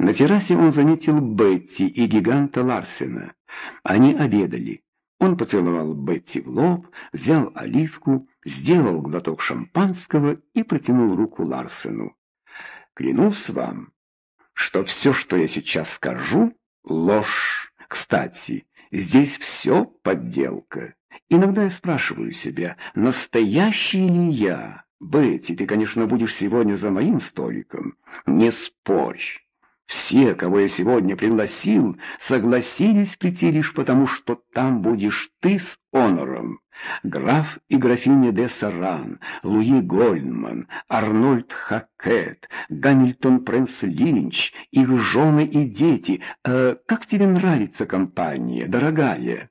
На террасе он заметил Бетти и гиганта Ларсена. Они обедали. Он поцеловал Бетти в лоб, взял оливку, сделал глоток шампанского и протянул руку Ларсену. «Клянусь вам, что все, что я сейчас скажу, — ложь. Кстати, здесь все подделка. Иногда я спрашиваю себя, настоящий ли я? Бетти, ты, конечно, будешь сегодня за моим столиком. Не спорь». Все, кого я сегодня пригласил, согласились прийти лишь потому, что там будешь ты с Онором. Граф и графиня де Саран, Луи Гольдман, Арнольд Хакет, Гамильтон Прэнс Линч, их жены и дети. Э, как тебе нравится компания, дорогая?»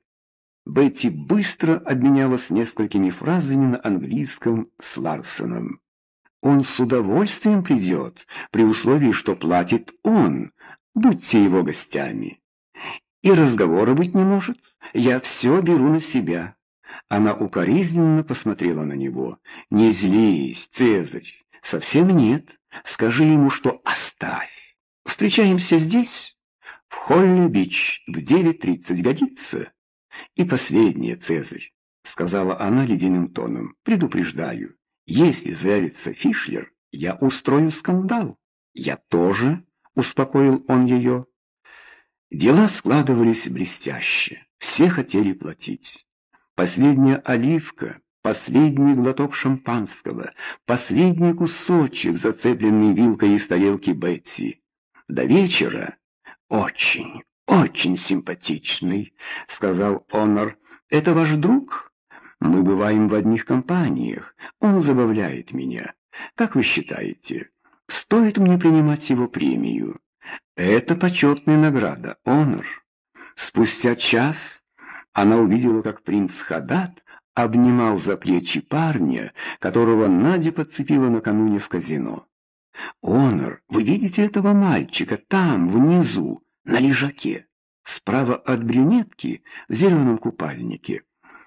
Бетти быстро обменялась несколькими фразами на английском с Ларсоном. Он с удовольствием придет, при условии, что платит он. Будьте его гостями. И разговора быть не может. Я все беру на себя. Она укоризненно посмотрела на него. «Не злись, Цезарь, совсем нет. Скажи ему, что оставь. Встречаемся здесь, в Холли-Бич, в 9.30 годится?» «И последнее, Цезарь», — сказала она ледяным тоном, — «предупреждаю. Если заявится Фишлер, я устрою скандал. Я тоже, успокоил он ее. Дела складывались блестяще. Все хотели платить. Последняя оливка, последний глоток шампанского, последний кусочек, зацепленный вилкой из тарелки Бетси. До вечера очень, очень симпатичный, сказал Онор. Это ваш друг? Мы бываем в одних компаниях. Он забавляет меня. Как вы считаете, стоит мне принимать его премию? Это почетная награда, онор. Спустя час она увидела, как принц Хадат обнимал за плечи парня, которого Надя подцепила накануне в казино. «Онор, вы видите этого мальчика там, внизу, на лежаке, справа от брюнетки в зеленом купальнике?»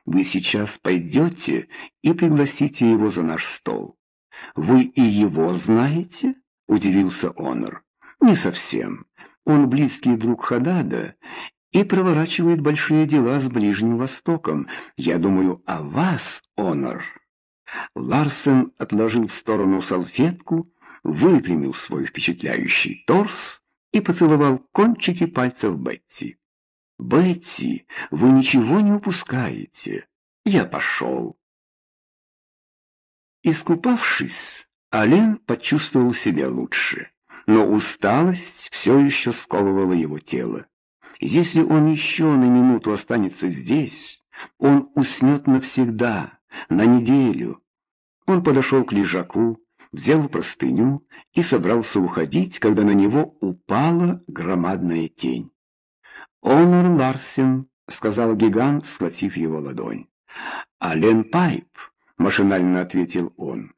Вы сейчас пойдете и пригласите его за наш стол. Вы и его знаете? Удивился Онор. Не совсем. Он близкий друг Хадада и проворачивает большие дела с Ближним Востоком. Я думаю о вас, Онор. Ларсен отложил в сторону салфетку, выпрямил свой впечатляющий торс и поцеловал кончики пальцев Бетти. «Бетти, вы ничего не упускаете. Я пошел». Искупавшись, Ален почувствовал себя лучше, но усталость все еще сковывала его тело. Если он еще на минуту останется здесь, он уснет навсегда, на неделю. Он подошел к лежаку, взял простыню и собрался уходить, когда на него упала громадная тень. «Онор Ларсен», — сказал гигант, схватив его ладонь. «Ален Пайп», — машинально ответил он.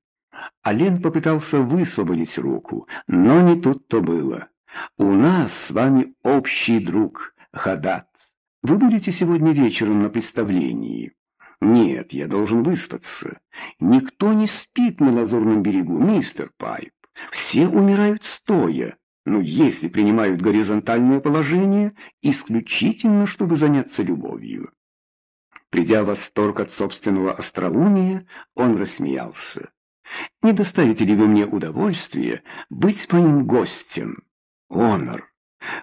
Ален попытался высвободить руку, но не тут-то было. «У нас с вами общий друг, Хадат. Вы будете сегодня вечером на представлении?» «Нет, я должен выспаться. Никто не спит на Лазурном берегу, мистер Пайп. Все умирают стоя» но если принимают горизонтальное положение, исключительно, чтобы заняться любовью. Придя в восторг от собственного остроумия, он рассмеялся. «Не доставите ли вы мне удовольствие быть моим гостем? Онор,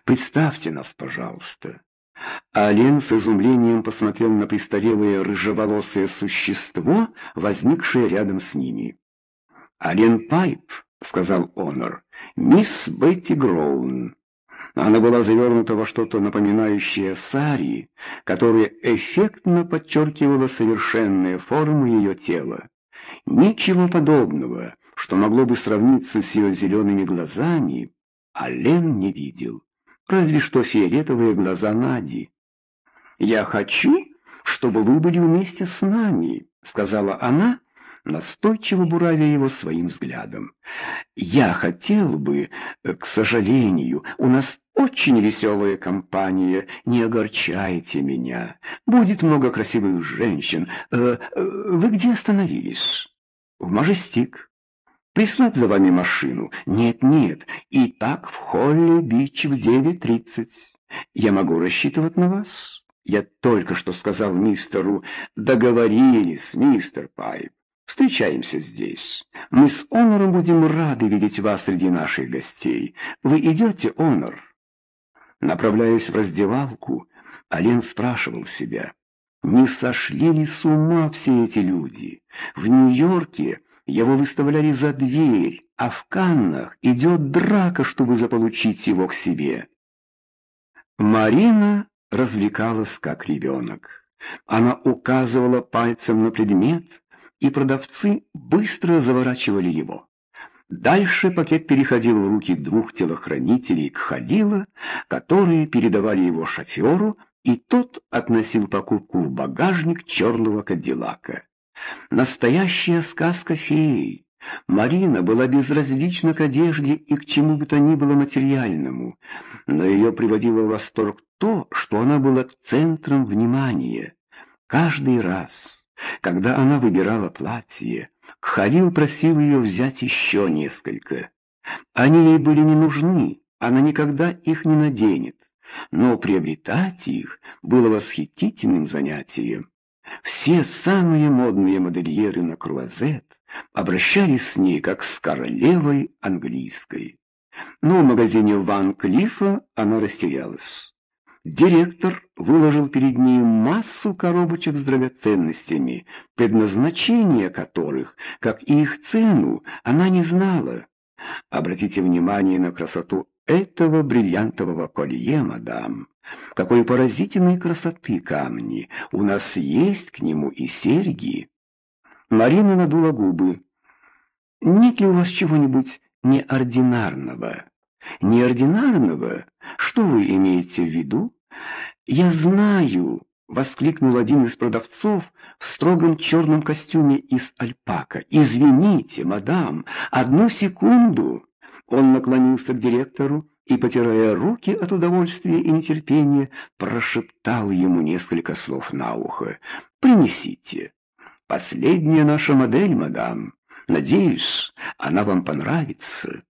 представьте нас, пожалуйста». Ален с изумлением посмотрел на престарелое рыжеволосое существо, возникшее рядом с ними. «Ален Пайп», — сказал Онор, мисс Бетти Гроун. Она была завернута во что-то напоминающее сари, которое эффектно подчеркивало совершенные формы ее тела. Ничего подобного, что могло бы сравниться с ее зелеными глазами, Ален не видел. Разве что фиолетовые глаза Нади. «Я хочу, чтобы вы были вместе с нами», — сказала она, — настойчиво буравя его своим взглядом. «Я хотел бы, э, к сожалению, у нас очень веселая компания, не огорчайте меня. Будет много красивых женщин. Э, э, вы где остановились?» «В Мажестик». Прислать за вами машину? Нет, нет. И так в холле бич в 9.30. Я могу рассчитывать на вас? Я только что сказал мистеру, договорились, мистер Пайп. Встречаемся здесь. Мы с Онором будем рады видеть вас среди наших гостей. Вы идете, Онор?» Направляясь в раздевалку, Ален спрашивал себя, не сошли ли с ума все эти люди? В Нью-Йорке его выставляли за дверь, а в Каннах идет драка, чтобы заполучить его к себе. Марина развлекалась как ребенок. Она указывала пальцем на предмет, и продавцы быстро заворачивали его. Дальше пакет переходил в руки двух телохранителей Кхалила, которые передавали его шоферу, и тот относил покупку в багажник черного кадиллака. Настоящая сказка феи. Марина была безразлична к одежде и к чему бы то ни было материальному, но ее приводило в восторг то, что она была центром внимания. Каждый раз, когда она выбирала платье, Кхалил просил ее взять еще несколько. Они ей были не нужны, она никогда их не наденет, но приобретать их было восхитительным занятием. Все самые модные модельеры на круазет обращались с ней как с королевой английской. Но в магазине Ван Клифа она растерялась. Директор выложил перед ней массу коробочек с драгоценностями, предназначение которых, как и их цену, она не знала. Обратите внимание на красоту этого бриллиантового колье, мадам. Какой поразительной красоты камни! У нас есть к нему и серьги. Марина надула губы. Нет ли у вас чего-нибудь неординарного? Неординарного? Что вы имеете в виду? Я знаю, воскликнул один из продавцов в строгом черном костюме из альпака. Извините, мадам, одну секунду. Он наклонился к директору и, потирая руки от удовольствия и нетерпения, прошептал ему несколько слов на ухо. «Принесите. Последняя наша модель, мадам. Надеюсь, она вам понравится».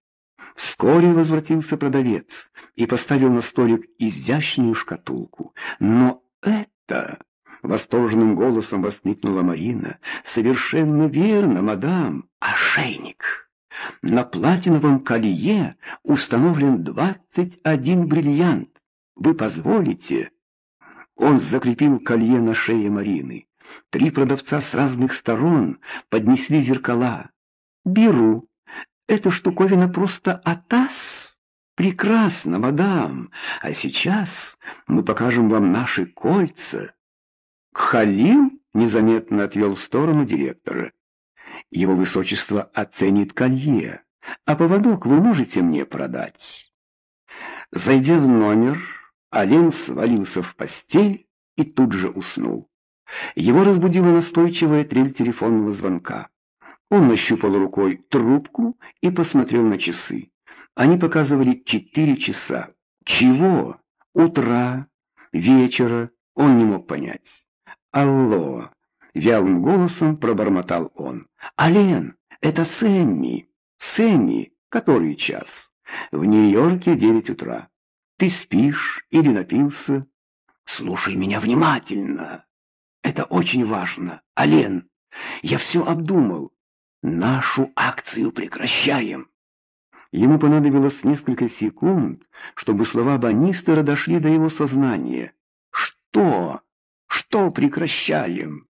Вскоре возвратился продавец и поставил на столик изящную шкатулку. «Но это...» — восторженным голосом воскликнула Марина. «Совершенно верно, мадам. Ошейник!» На платиновом колье установлен 21 бриллиант. Вы позволите? Он закрепил колье на шее Марины. Три продавца с разных сторон поднесли зеркала. Беру. Эта штуковина просто атас. Прекрасно, мадам. А сейчас мы покажем вам наши кольца. Кхалил незаметно отвел в сторону директора. Его высочество оценит колье, а поводок вы можете мне продать. Зайдя в номер, Ален свалился в постель и тут же уснул. Его разбудила настойчивая трель телефонного звонка. Он нащупал рукой трубку и посмотрел на часы. Они показывали четыре часа. Чего? Утра? Вечера? Он не мог понять. «Алло!» Вялым голосом пробормотал он. «Ален, это Сэмми! Сэмми, который час?» «В Нью-Йорке девять утра. Ты спишь или напился?» «Слушай меня внимательно. Это очень важно. Ален, я все обдумал. Нашу акцию прекращаем». Ему понадобилось несколько секунд, чтобы слова Банистера дошли до его сознания. «Что? Что прекращаем?»